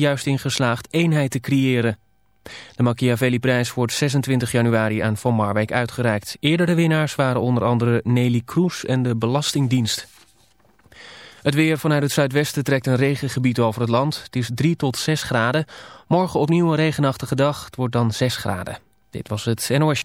juist in geslaagd eenheid te creëren. De Machiavelli-prijs wordt 26 januari aan Van Marwijk uitgereikt. Eerder de winnaars waren onder andere Nelly Kroes en de Belastingdienst. Het weer vanuit het zuidwesten trekt een regengebied over het land. Het is 3 tot 6 graden. Morgen opnieuw een regenachtige dag. Het wordt dan 6 graden. Dit was het NOS.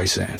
Streisand.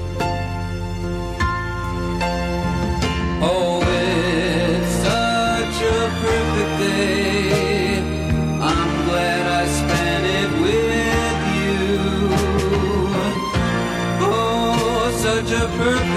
the.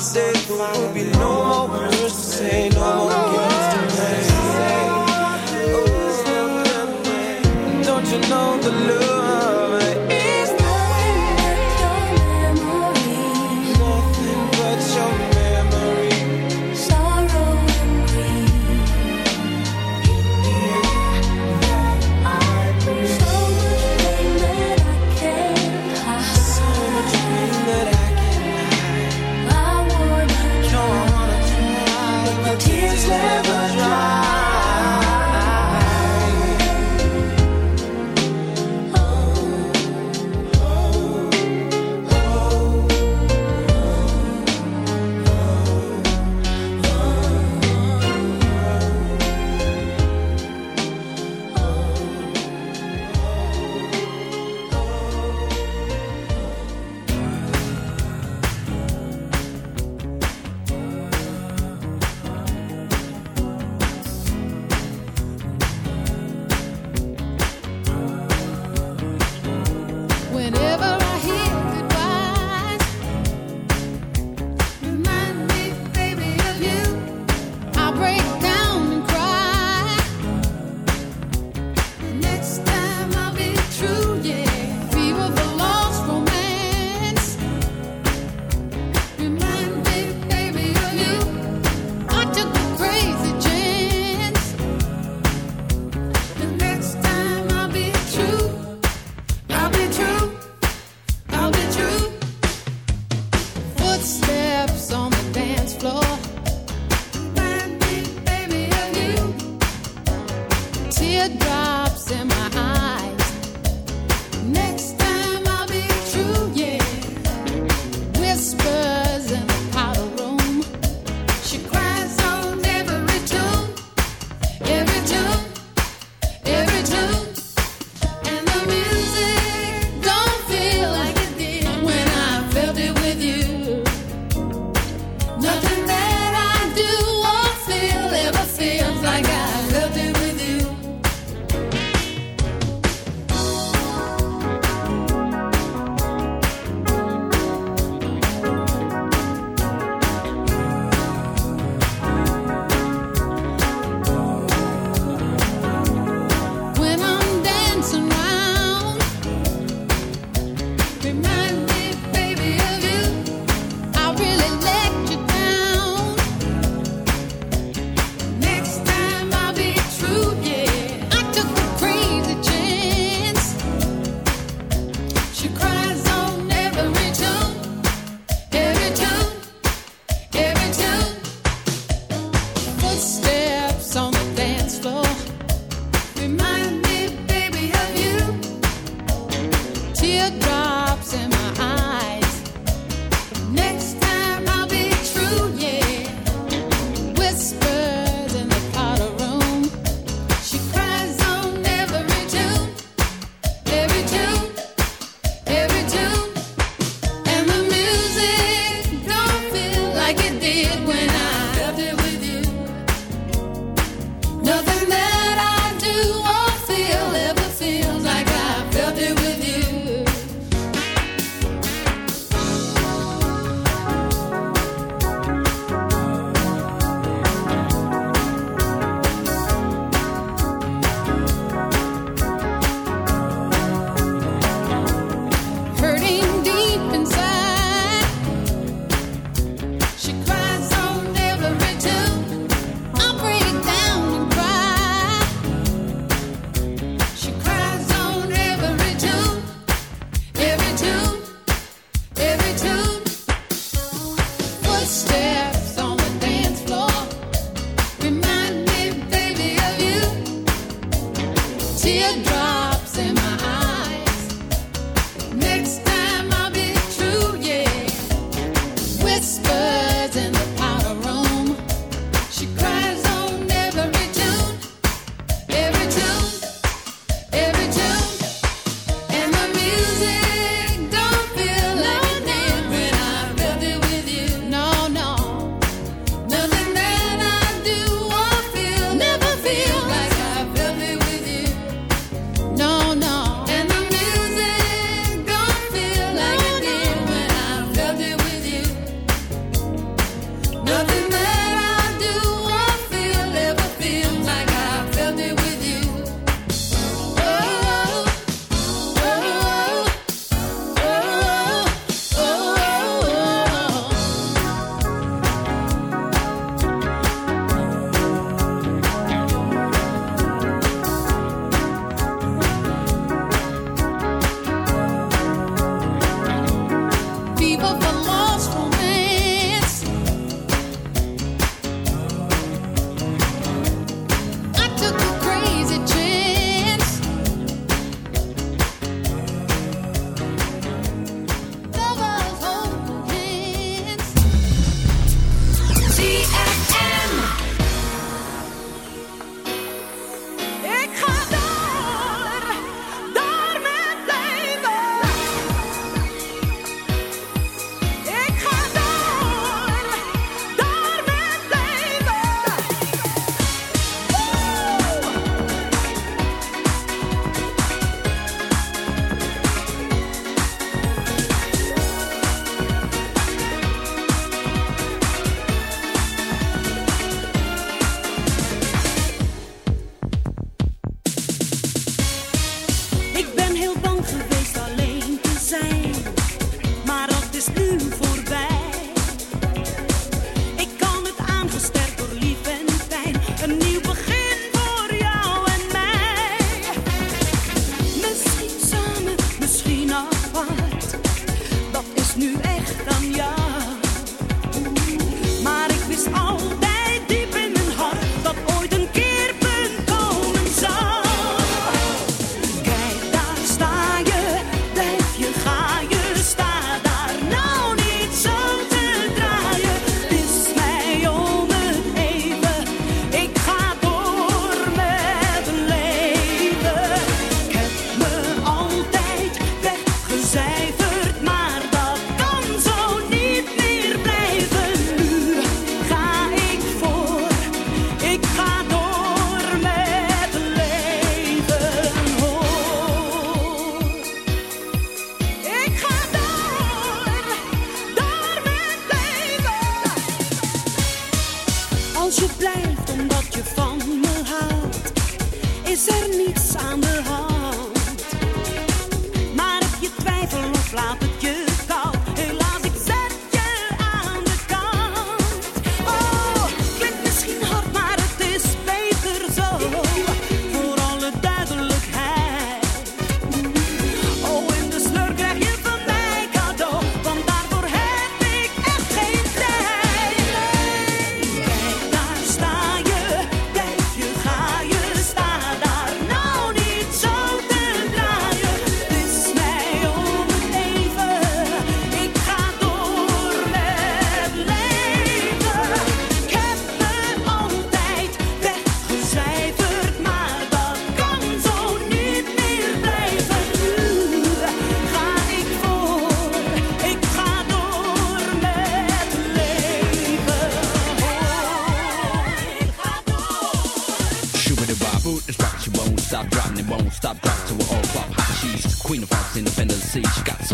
stay cool, be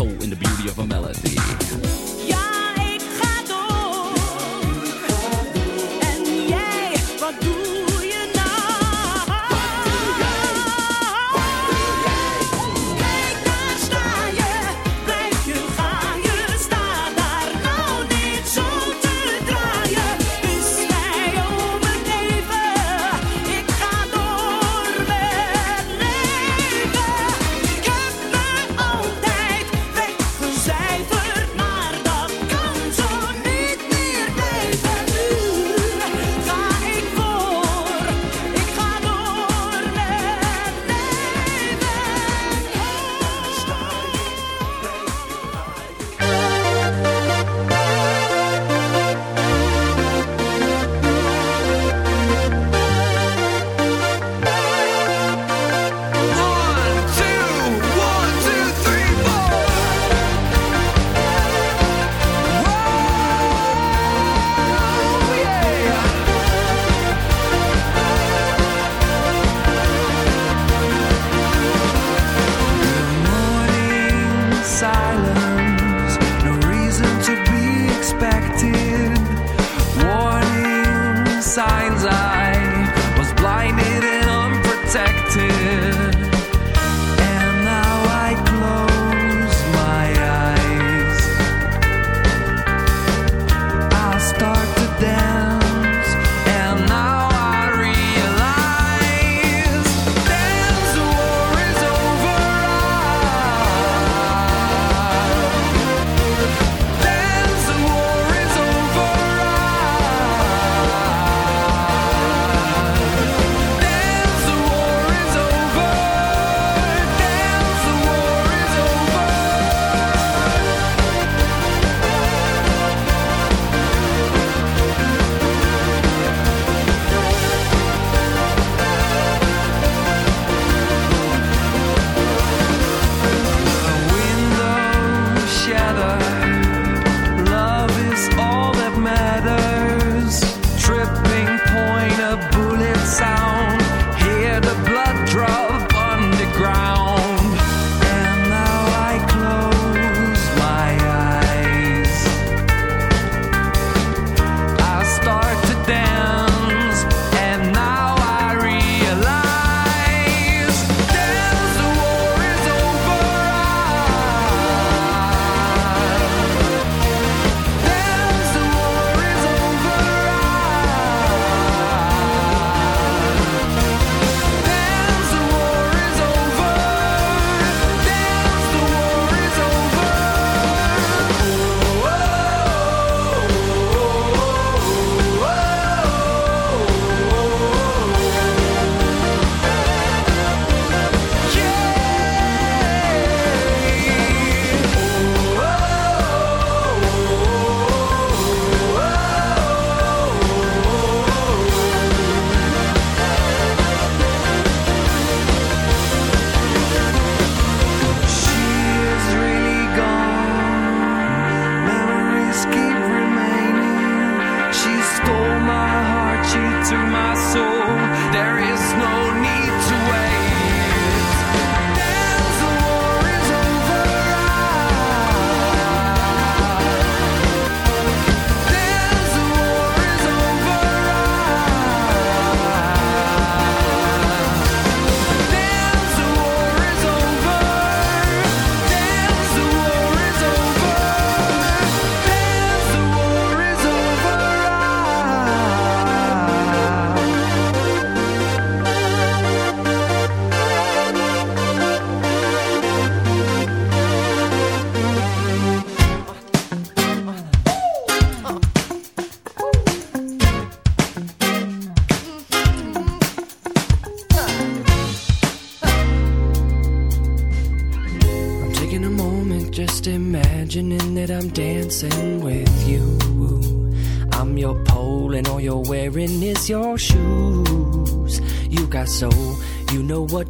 soul in the beauty of a melody.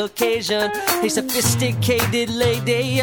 occasion. A sophisticated lady.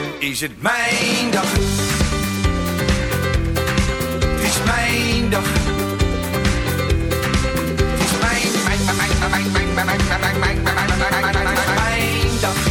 is het mijn dag. Is mijn dag. Is mijn, mijn, mijn, mijn, mijn, mijn, mijn, mijn, mijn, mijn, mijn, mijn, mijn, mijn,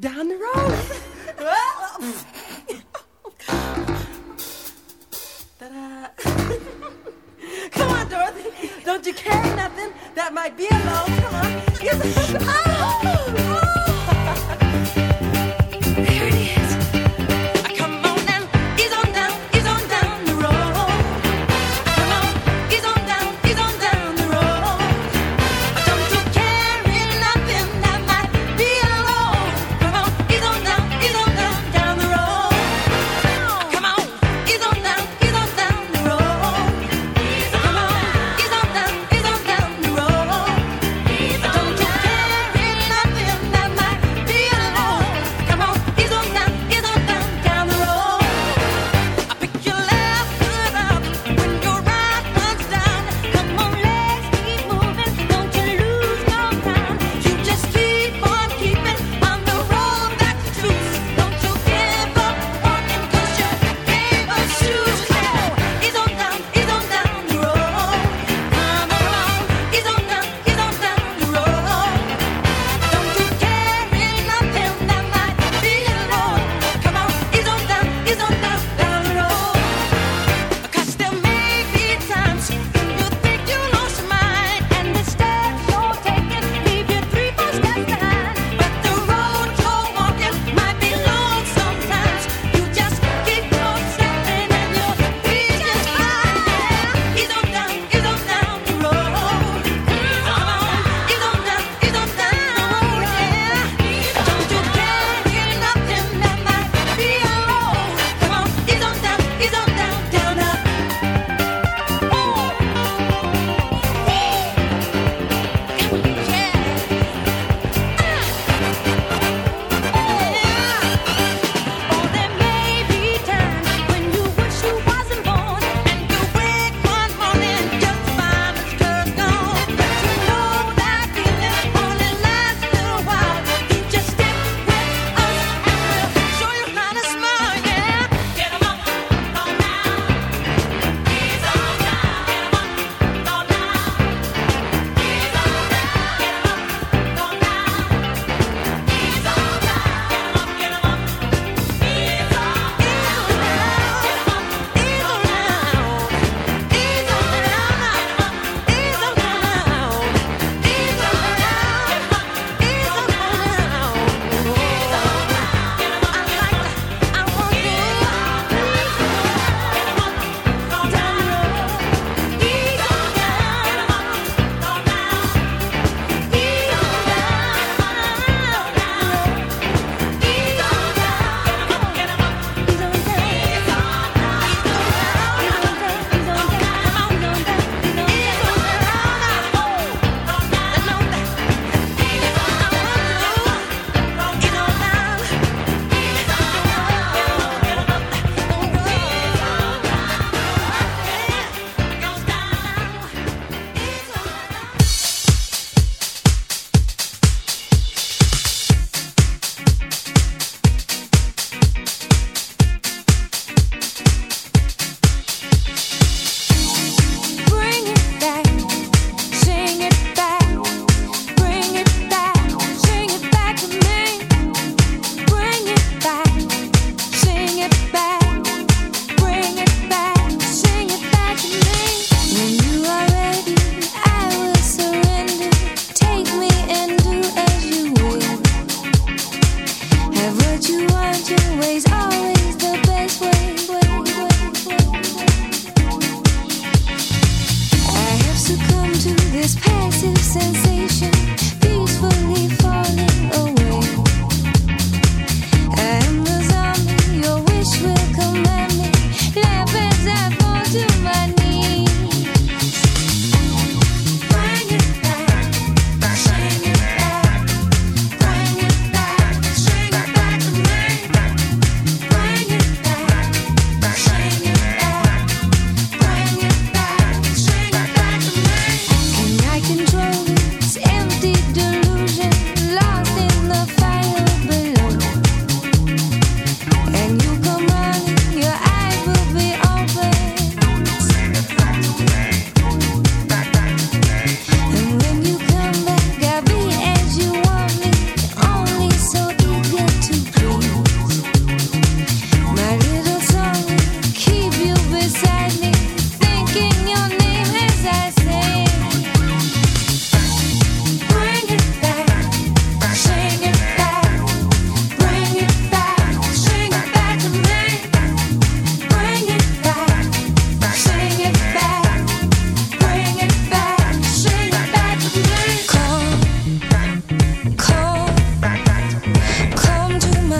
down the road.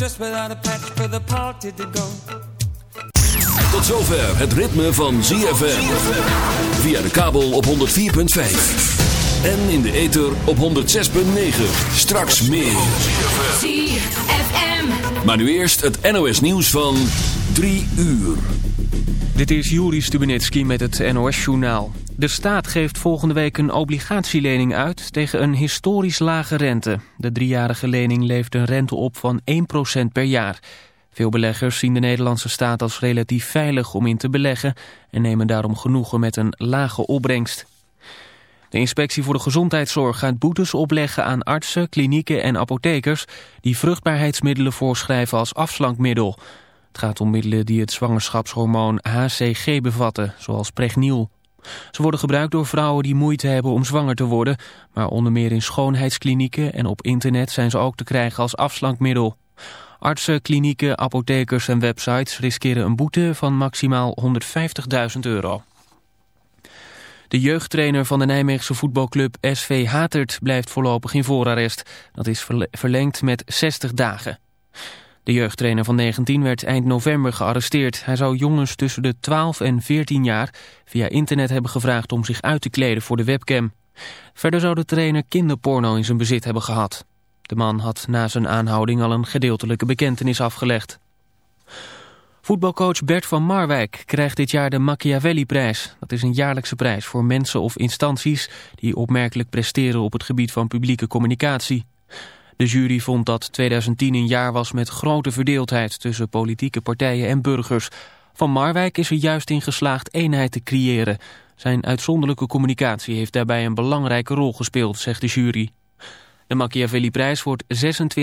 dress without a patch for the party to go. Tot zover het ritme van ZFM. Via de kabel op 104.5. En in de ether op 106.9. Straks meer. ZFM. Maar nu eerst het NOS nieuws van 3 uur. Dit is Juri Stubenitski met het NOS-journaal. De staat geeft volgende week een obligatielening uit tegen een historisch lage rente. De driejarige lening levert een rente op van 1% per jaar. Veel beleggers zien de Nederlandse staat als relatief veilig om in te beleggen... en nemen daarom genoegen met een lage opbrengst. De inspectie voor de gezondheidszorg gaat boetes opleggen aan artsen, klinieken en apothekers... die vruchtbaarheidsmiddelen voorschrijven als afslankmiddel. Het gaat om middelen die het zwangerschapshormoon HCG bevatten, zoals Pregniel. Ze worden gebruikt door vrouwen die moeite hebben om zwanger te worden... maar onder meer in schoonheidsklinieken en op internet zijn ze ook te krijgen als afslankmiddel. Artsen, klinieken, apothekers en websites riskeren een boete van maximaal 150.000 euro. De jeugdtrainer van de Nijmeegse voetbalclub SV Hatert blijft voorlopig in voorarrest. Dat is verle- verlengd met 60 dagen. De jeugdtrainer van 19 werd eind november gearresteerd. Hij zou jongens tussen de 12 en 14 jaar via internet hebben gevraagd om zich uit te kleden voor de webcam. Verder zou de trainer kinderporno in zijn bezit hebben gehad. De man had na zijn aanhouding al een gedeeltelijke bekentenis afgelegd. Voetbalcoach Bert van Marwijk krijgt dit jaar de Machiavelli-prijs. Dat is een jaarlijkse prijs voor mensen of instanties die opmerkelijk presteren op het gebied van publieke communicatie. De jury vond dat 2010 een jaar was met grote verdeeldheid tussen politieke partijen en burgers. Van Marwijk is er juist in geslaagd eenheid te creëren. Zijn uitzonderlijke communicatie heeft daarbij een belangrijke rol gespeeld, zegt de jury. De Machiavelli-prijs wordt 26